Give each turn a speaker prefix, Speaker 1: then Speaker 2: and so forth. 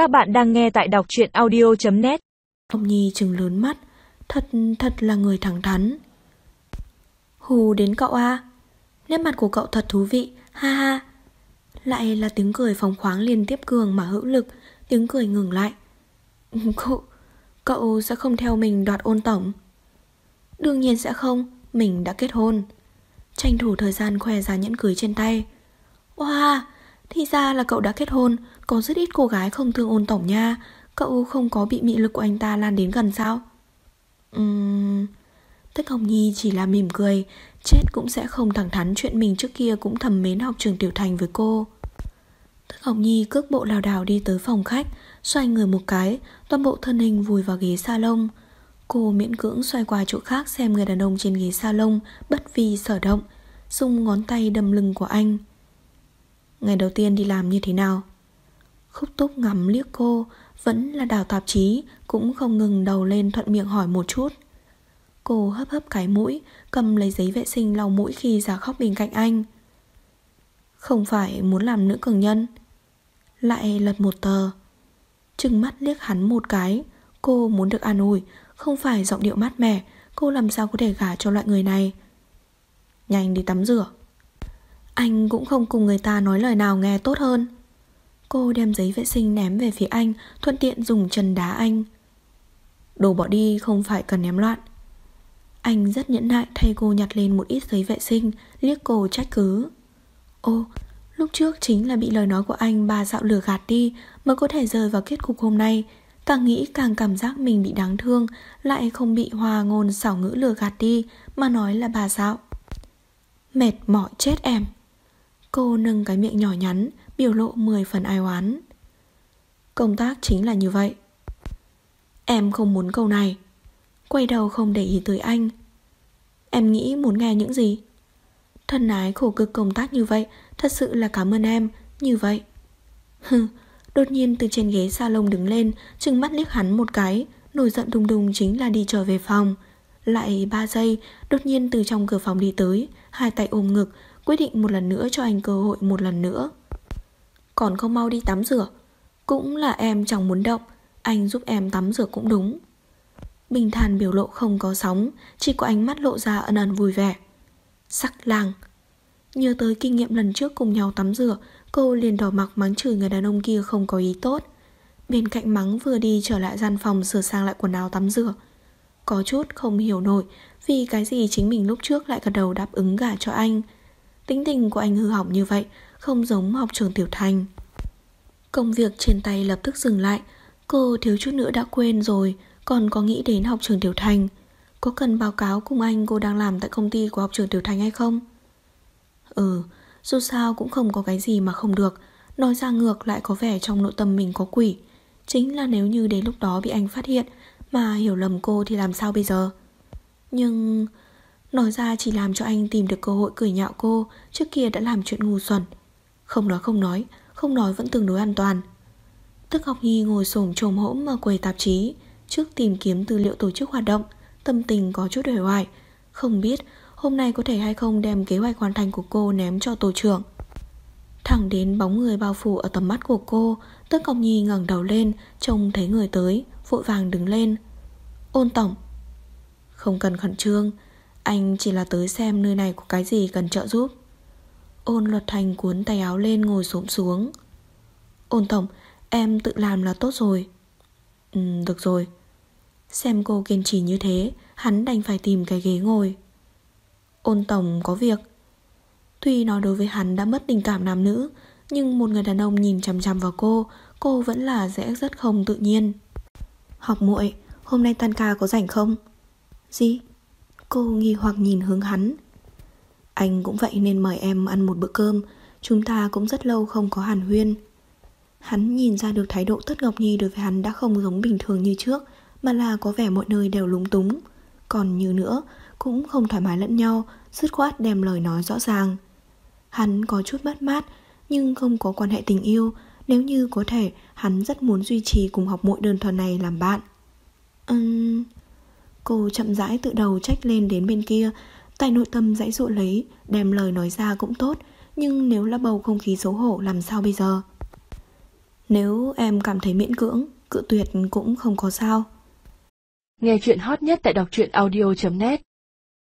Speaker 1: Các bạn đang nghe tại đọc truyện audio.net
Speaker 2: Ông Nhi trừng lớn mắt. Thật thật là người thẳng thắn. Hù đến cậu à. Nét mặt của cậu thật thú vị. Ha ha. Lại là tiếng cười phóng khoáng liên tiếp cường mà hữu lực, Tiếng cười ngừng lại. Cậu Cậu sẽ không theo mình đoạt ôn tổng. Đương nhiên sẽ không, Mình đã kết hôn. Tranh thủ thời gian khoe ra nhẫn cưới trên tay. Wow thì ra là cậu đã kết hôn, Có rất ít cô gái không thương ôn tổng nha. Cậu không có bị mị lực của anh ta lan đến gần sao? Uhm... Tức Hồng Nhi chỉ là mỉm cười, Chết cũng sẽ không thẳng thắn chuyện mình trước kia cũng thầm mến học trường tiểu thành với cô. Tức Hồng Nhi cước bộ lào đảo đi tới phòng khách, Xoay người một cái, Toàn bộ thân hình vùi vào ghế salon. Cô miễn cưỡng xoay qua chỗ khác xem người đàn ông trên ghế salon Bất vi sở động, Dùng ngón tay đầm lưng của anh. Ngày đầu tiên đi làm như thế nào? Khúc túc ngắm liếc cô, Vẫn là đào tạp chí, Cũng không ngừng đầu lên thuận miệng hỏi một chút. Cô hấp hấp cái mũi, Cầm lấy giấy vệ sinh lau mũi khi ra khóc bên cạnh anh. Không phải muốn làm nữ cường nhân. Lại lật một tờ. Trừng mắt liếc hắn một cái, Cô muốn được an ủi, Không phải giọng điệu mát mẻ, Cô làm sao có thể gả cho loại người này? Nhanh đi tắm rửa. Anh cũng không cùng người ta nói lời nào nghe tốt hơn. Cô đem giấy vệ sinh ném về phía anh Thuận tiện dùng chân đá anh. Đồ bỏ đi không phải cần ném loạn. Anh rất nhẫn nại thay cô nhặt lên một ít giấy vệ sinh Liếc cô trách cứ. Ô, lúc trước chính là bị lời nói của anh bà dạo lừa gạt đi Mới có thể rơi vào kết cục hôm nay. Càng nghĩ càng cảm giác mình bị đáng thương Lại không bị hòa ngôn xảo ngữ lừa gạt đi Mà nói là bà dạo. Mệt mỏi chết em. Cô nâng cái miệng nhỏ nhắn, Biểu lộ 10 phần ai oán. Công tác chính là như vậy. Em không muốn câu này. Quay đầu không để ý tới anh. Em nghĩ muốn nghe những gì? Thân ái khổ cực công tác như vậy, Thật sự là cảm ơn em, Như vậy. Hừ, Đột nhiên từ trên ghế salon đứng lên, Trừng mắt liếc hắn một cái, Nổi giận đùng đùng chính là đi trở về phòng. Lại 3 giây, Đột nhiên từ trong cửa phòng đi tới, Hai tay ôm ngực Quyết định một lần nữa cho anh cơ hội một lần nữa. Còn không mau đi tắm rửa, Cũng là em chẳng muốn động, Anh giúp em tắm rửa cũng đúng. Bình thản biểu lộ không có sóng, Chỉ có ánh mắt lộ ra ân ẩn vui vẻ. Sắc làng. Nhớ tới kinh nghiệm lần trước cùng nhau tắm rửa, Cô liền đỏ mặt mắng chửi người đàn ông kia không có ý tốt. Bên cạnh mắng vừa đi trở lại gian phòng sửa sang lại quần áo tắm rửa. Có chút không hiểu nổi Vì cái gì chính mình lúc trước lại gật đầu đáp ứng gả cho anh. Tính tình của anh hư hỏng như vậy, Không giống học trường tiểu thành. Công việc trên tay lập tức dừng lại, Cô thiếu chút nữa đã quên rồi, Còn có nghĩ đến học trường tiểu thành. Có cần báo cáo cùng anh cô đang làm tại công ty của học trường tiểu thành hay không? Ừ dù sao cũng không có cái gì mà không được, Nói ra ngược lại có vẻ trong nội tâm mình có quỷ. Chính là nếu như đến lúc đó bị anh phát hiện Mà hiểu lầm cô thì làm sao bây giờ? Nhưng Nói ra chỉ làm cho anh tìm được cơ hội cười nhạo cô Trước kia đã làm chuyện ngu xuẩn. Không nói không nói Không nói vẫn tương đối an toàn. Tức học nhi ngồi xổm trồm hỗn ở quầy tạp chí, Trước tìm kiếm tư liệu tổ chức hoạt động, Tâm tình có chút hề hoài Không biết Hôm nay có thể hay không đem kế hoạch hoàn thành của cô ném cho tổ trưởng. Thẳng đến bóng người bao phủ ở tầm mắt của cô, Tức học Nhi ngẩng đầu lên, Trông thấy người tới, Vội vàng đứng lên. Ôn tổng. Không cần khẩn trương anh chỉ là tới xem nơi này có cái gì cần trợ giúp. Ôn luật thành cuốn tay áo lên ngồi xổm xuống. Ôn tổng, Em tự làm là tốt rồi. Ừ được rồi. Xem cô kiên trì như thế, Hắn đành phải tìm cái ghế ngồi. Ôn tổng có việc. Tuy nói đối với hắn đã mất tình cảm nam nữ, Nhưng một người đàn ông nhìn chằm chằm vào cô Cô vẫn là dễ rất không tự nhiên. Học muội, Hôm nay tan ca có rảnh không? Gì? Cô nghi hoặc nhìn hướng hắn Anh cũng vậy nên mời em ăn một bữa cơm Chúng ta cũng rất lâu không có hàn huyên Hắn nhìn ra được thái độ Tất Ngọc Nhi đối với hắn đã không giống bình thường như trước Mà là có vẻ mọi nơi đều lúng túng Còn như nữa cũng không thoải mái lẫn nhau, dứt khoát đem lời nói rõ ràng. Hắn có chút mất mát, nhưng không có quan hệ tình yêu, nếu như có thể, hắn rất muốn duy trì cùng học muội đơn thuần này làm bạn. Cô chậm rãi tự đầu trách lên đến bên kia, tại nội tâm dãy dụ lấy, đem lời nói ra cũng tốt, nhưng nếu là bầu không khí xấu hổ làm sao bây giờ? Nếu em cảm thấy miễn cưỡng, cự tuyệt cũng không có sao.
Speaker 1: Nghe chuyện hot nhất tại đọc truyện audio.net